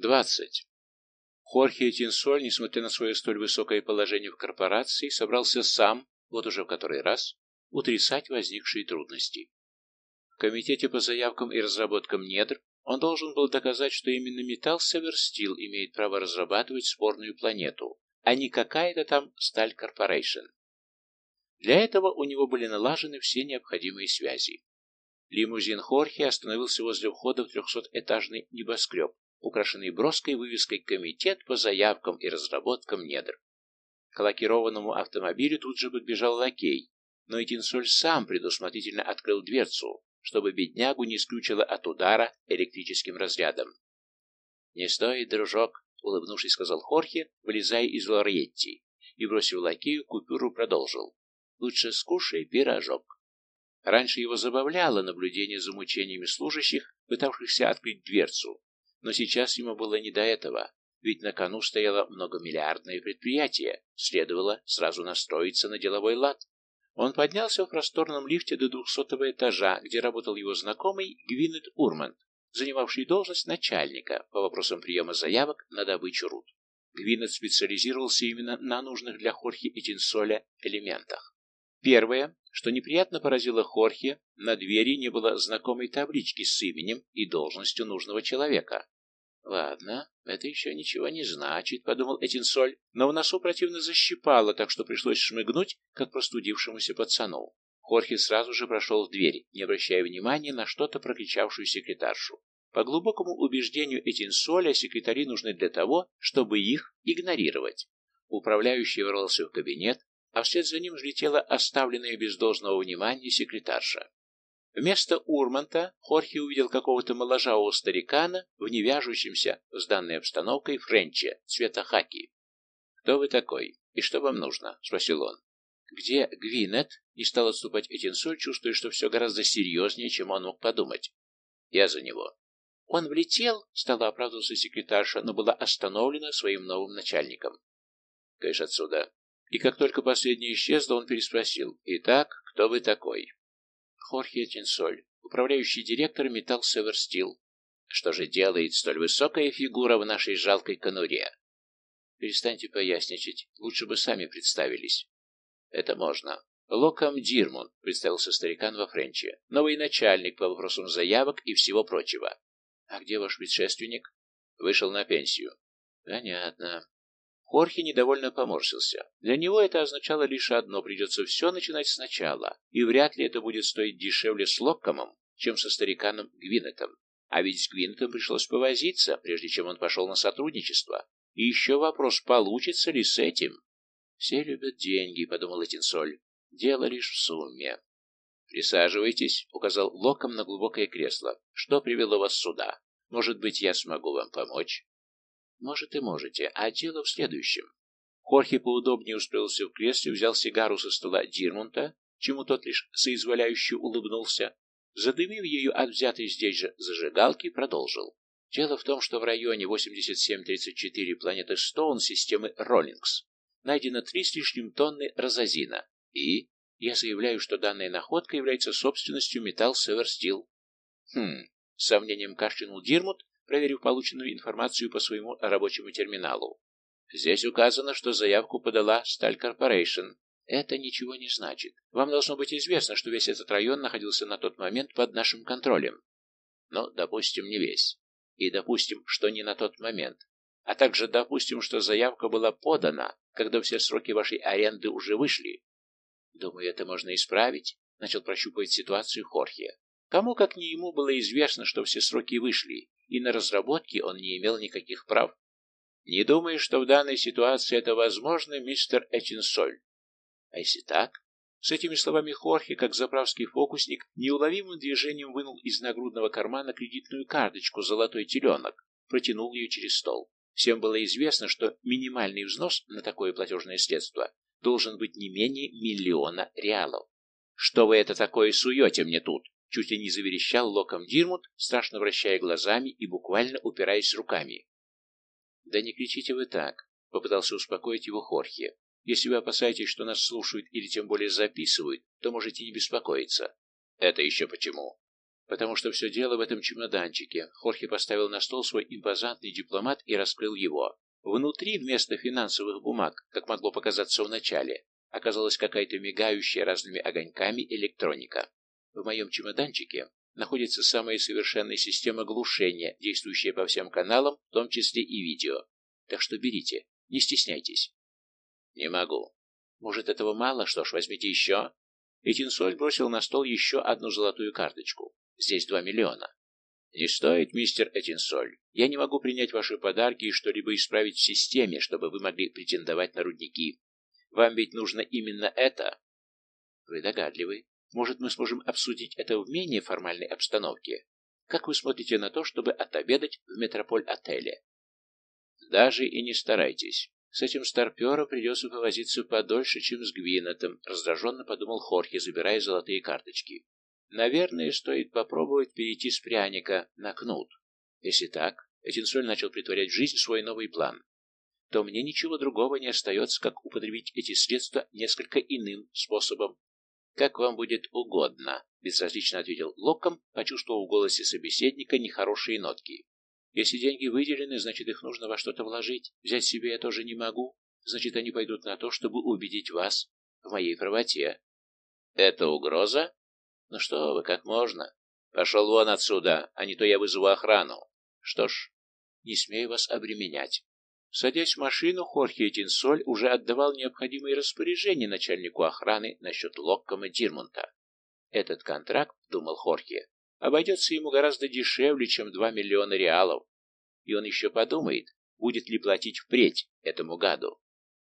20. Хорхе Тинсоль, несмотря на свое столь высокое положение в корпорации, собрался сам, вот уже в который раз, утрясать возникшие трудности. В комитете по заявкам и разработкам недр он должен был доказать, что именно Металл Северстил имеет право разрабатывать спорную планету, а не какая-то там Сталь Корпорейшн. Для этого у него были налажены все необходимые связи. Лимузин Хорхе остановился возле входа в трехсотэтажный небоскреб, украшенный броской вывеской «Комитет по заявкам и разработкам недр». К лакированному автомобилю тут же подбежал лакей, но Этинсоль сам предусмотрительно открыл дверцу, чтобы беднягу не скрючило от удара электрическим разрядом. «Не стоит, дружок», — улыбнувшись, сказал Хорхе, вылезая из лоретти, и, бросив лакею, купюру продолжил. «Лучше скушай пирожок». Раньше его забавляло наблюдение за мучениями служащих, пытавшихся открыть дверцу, но сейчас ему было не до этого, ведь на кону стояло многомиллиардное предприятие, следовало сразу настроиться на деловой лад. Он поднялся в просторном лифте до двухсотого этажа, где работал его знакомый Гвинет Урманд, занимавший должность начальника по вопросам приема заявок на добычу руд. Гвинет специализировался именно на нужных для Хорхи и Тинсоля элементах. Первое, что неприятно поразило Хорхе, на двери не было знакомой таблички с именем и должностью нужного человека. «Ладно, это еще ничего не значит», — подумал Этинсоль, но в носу противно защипало, так что пришлось шмыгнуть, как простудившемуся пацану. Хорхе сразу же прошел в дверь, не обращая внимания на что-то прокричавшую секретаршу. По глубокому убеждению Этинсоля секретари нужны для того, чтобы их игнорировать. Управляющий ворвался в кабинет, а вслед за ним взлетела оставленная без должного внимания секретарша. Вместо Урманта Хорхе увидел какого-то моложавого старикана в невяжущемся с данной обстановкой френче цвета хаки. «Кто вы такой? И что вам нужно?» — спросил он. «Где Гвинет?» — не стал отступать Этинсоль, чувствуя, что все гораздо серьезнее, чем он мог подумать. «Я за него». «Он влетел?» — стала оправдываться секретарша, но была остановлена своим новым начальником. «Кэш отсюда». И как только последний исчезла, он переспросил. «Итак, кто вы такой?» Хорхе Тинсоль, управляющий директор Металл Северстил. Что же делает столь высокая фигура в нашей жалкой конуре? Перестаньте поясничать, лучше бы сами представились. Это можно. Локам Дирмун, представился старикан во Френче, новый начальник по вопросам заявок и всего прочего. А где ваш предшественник? Вышел на пенсию. Понятно. Хорхе недовольно поморщился. Для него это означало лишь одно – придется все начинать сначала, и вряд ли это будет стоить дешевле с Локкомом, чем со стариканом Гвинетом. А ведь с Гвинетом пришлось повозиться, прежде чем он пошел на сотрудничество. И еще вопрос, получится ли с этим. «Все любят деньги», — подумал Этинсоль. «Дело лишь в сумме». «Присаживайтесь», — указал Локом на глубокое кресло. «Что привело вас сюда? Может быть, я смогу вам помочь?» Может и можете, а дело в следующем. Хорхе поудобнее устроился в кресле, взял сигару со стола Дирмунта, чему тот лишь соизволяюще улыбнулся, задымив ее от взятой здесь же зажигалки, продолжил. Дело в том, что в районе 8734 планеты Стоун системы Роллингс найдено три с лишним тонны розазина, и я заявляю, что данная находка является собственностью Металл Северстил. Хм, с сомнением кашлянул Дирмут, проверив полученную информацию по своему рабочему терминалу. Здесь указано, что заявку подала Сталь Корпорейшн. Это ничего не значит. Вам должно быть известно, что весь этот район находился на тот момент под нашим контролем. Но, допустим, не весь. И допустим, что не на тот момент. А также допустим, что заявка была подана, когда все сроки вашей аренды уже вышли. Думаю, это можно исправить, начал прощупывать ситуацию Хорхе. Кому, как не ему, было известно, что все сроки вышли, и на разработке он не имел никаких прав. Не думаю, что в данной ситуации это возможно, мистер Этинсоль. А если так? С этими словами Хорхе, как заправский фокусник, неуловимым движением вынул из нагрудного кармана кредитную карточку «Золотой теленок», протянул ее через стол. Всем было известно, что минимальный взнос на такое платежное средство должен быть не менее миллиона реалов. «Что вы это такое суете мне тут?» Чуть ли не заверещал Локом Дирмут, страшно вращая глазами и буквально упираясь руками. «Да не кричите вы так», — попытался успокоить его Хорхе. «Если вы опасаетесь, что нас слушают или тем более записывают, то можете не беспокоиться». «Это еще почему?» потому что все дело в этом чемоданчике. Хорхе поставил на стол свой импозантный дипломат и раскрыл его. Внутри, вместо финансовых бумаг, как могло показаться вначале, оказалась какая-то мигающая разными огоньками электроника. В моем чемоданчике находится самая совершенная система глушения, действующая по всем каналам, в том числе и видео. Так что берите, не стесняйтесь. Не могу. Может, этого мало? Что ж, возьмите еще. И Тинсоль бросил на стол еще одну золотую карточку. Здесь два миллиона. Не стоит, мистер Этинсоль. Я не могу принять ваши подарки и что-либо исправить в системе, чтобы вы могли претендовать на рудники. Вам ведь нужно именно это. Вы догадливы. Может, мы сможем обсудить это в менее формальной обстановке? Как вы смотрите на то, чтобы отобедать в метрополь-отеле? Даже и не старайтесь. С этим старпером придется повозиться подольше, чем с Гвинетом, раздраженно подумал Хорхе, забирая золотые карточки. Наверное, стоит попробовать перейти с пряника на кнут. Если так, Этинсоль начал притворять в жизнь свой новый план, то мне ничего другого не остается, как употребить эти средства несколько иным способом. «Как вам будет угодно», — безразлично ответил Локком, почувствовав в голосе собеседника нехорошие нотки. «Если деньги выделены, значит, их нужно во что-то вложить. Взять себе я тоже не могу. Значит, они пойдут на то, чтобы убедить вас в моей правоте». «Это угроза?» Ну что вы, как можно? Пошел вон отсюда, а не то я вызову охрану. Что ж, не смею вас обременять. Садясь в машину, Хорхе Этинсоль уже отдавал необходимые распоряжения начальнику охраны насчет Локкома Дирмунта. Этот контракт, думал Хорхе, обойдется ему гораздо дешевле, чем два миллиона реалов. И он еще подумает, будет ли платить впредь этому гаду.